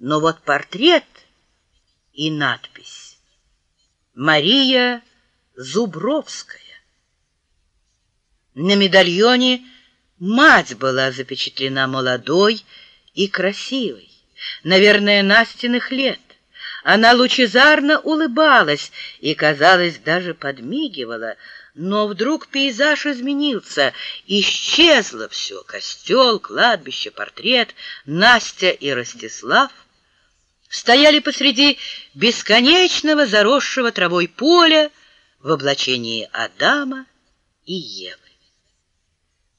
Но вот портрет и надпись «Мария Зубровская». На медальоне мать была запечатлена молодой и красивой, наверное, Настиных лет. Она лучезарно улыбалась и, казалось, даже подмигивала, но вдруг пейзаж изменился, исчезло все — костел, кладбище, портрет, Настя и Ростислав стояли посреди бесконечного заросшего травой поля в облачении Адама и Евы.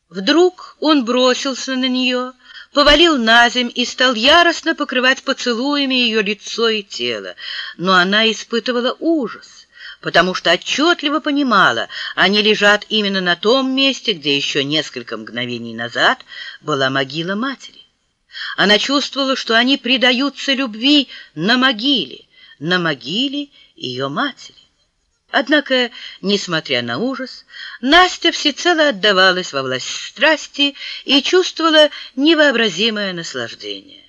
Вдруг он бросился на нее, повалил на земь и стал яростно покрывать поцелуями ее лицо и тело. Но она испытывала ужас, потому что отчетливо понимала, они лежат именно на том месте, где еще несколько мгновений назад была могила матери. Она чувствовала, что они предаются любви на могиле, на могиле ее матери. Однако, несмотря на ужас, Настя всецело отдавалась во власть страсти и чувствовала невообразимое наслаждение.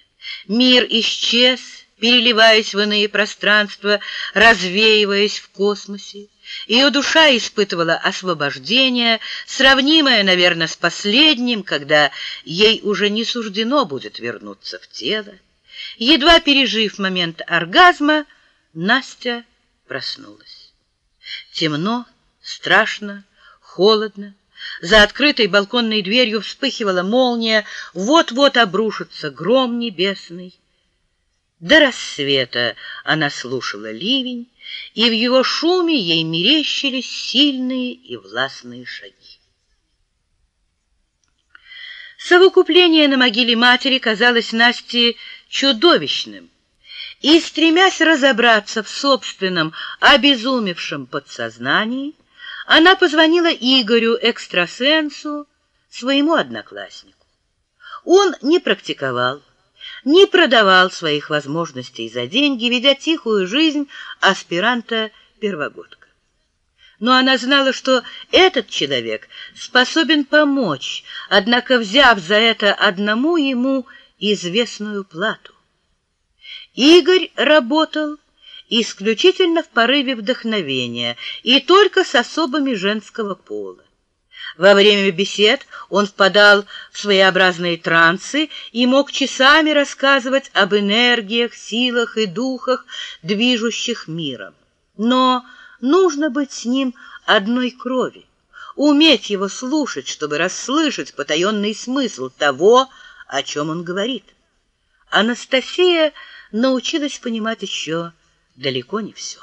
Мир исчез, переливаясь в иные пространства, развеиваясь в космосе. Ее душа испытывала освобождение, сравнимое, наверное, с последним, когда ей уже не суждено будет вернуться в тело. Едва пережив момент оргазма, Настя проснулась. Темно, страшно, холодно. За открытой балконной дверью вспыхивала молния, вот-вот обрушится гром небесный. До рассвета она слушала ливень, и в его шуме ей мерещились сильные и властные шаги. Совокупление на могиле матери казалось Насте чудовищным, и, стремясь разобраться в собственном обезумевшем подсознании, она позвонила Игорю, экстрасенсу, своему однокласснику. Он не практиковал, не продавал своих возможностей за деньги, ведя тихую жизнь аспиранта-первогодка. Но она знала, что этот человек способен помочь, однако взяв за это одному ему известную плату. Игорь работал исключительно в порыве вдохновения и только с особыми женского пола. Во время бесед он впадал в своеобразные трансы и мог часами рассказывать об энергиях, силах и духах, движущих миром. Но нужно быть с ним одной крови, уметь его слушать, чтобы расслышать потаенный смысл того, о чем он говорит. Анастасия научилась понимать еще далеко не все.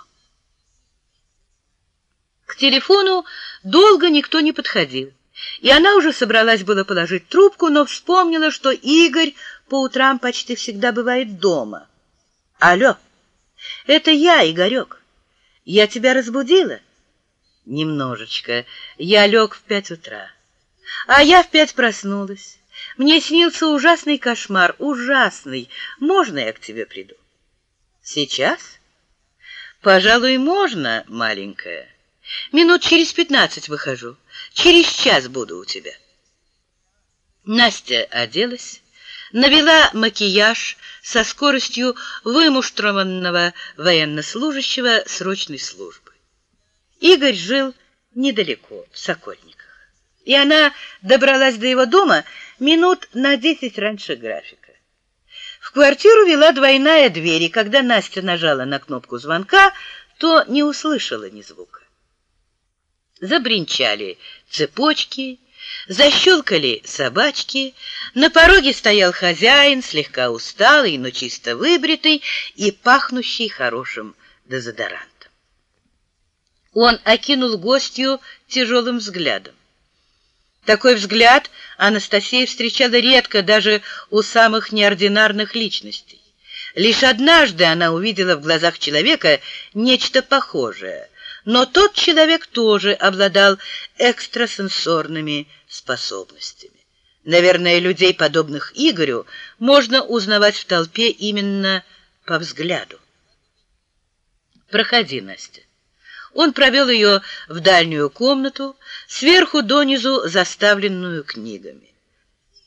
К телефону долго никто не подходил, и она уже собралась было положить трубку, но вспомнила, что Игорь по утрам почти всегда бывает дома. «Алло, это я, Игорек. Я тебя разбудила?» «Немножечко. Я лег в пять утра. А я в пять проснулась. Мне снился ужасный кошмар, ужасный. Можно я к тебе приду?» «Сейчас?» «Пожалуй, можно, маленькая». Минут через пятнадцать выхожу. Через час буду у тебя. Настя оделась, навела макияж со скоростью вымуштрованного военнослужащего срочной службы. Игорь жил недалеко, в Сокольниках, и она добралась до его дома минут на десять раньше графика. В квартиру вела двойная дверь, и когда Настя нажала на кнопку звонка, то не услышала ни звука. Забринчали цепочки, защелкали собачки. На пороге стоял хозяин, слегка усталый, но чисто выбритый и пахнущий хорошим дезодорантом. Он окинул гостью тяжелым взглядом. Такой взгляд Анастасия встречала редко даже у самых неординарных личностей. Лишь однажды она увидела в глазах человека нечто похожее — но тот человек тоже обладал экстрасенсорными способностями. Наверное, людей, подобных Игорю, можно узнавать в толпе именно по взгляду. «Проходи, Настя». Он провел ее в дальнюю комнату, сверху донизу заставленную книгами.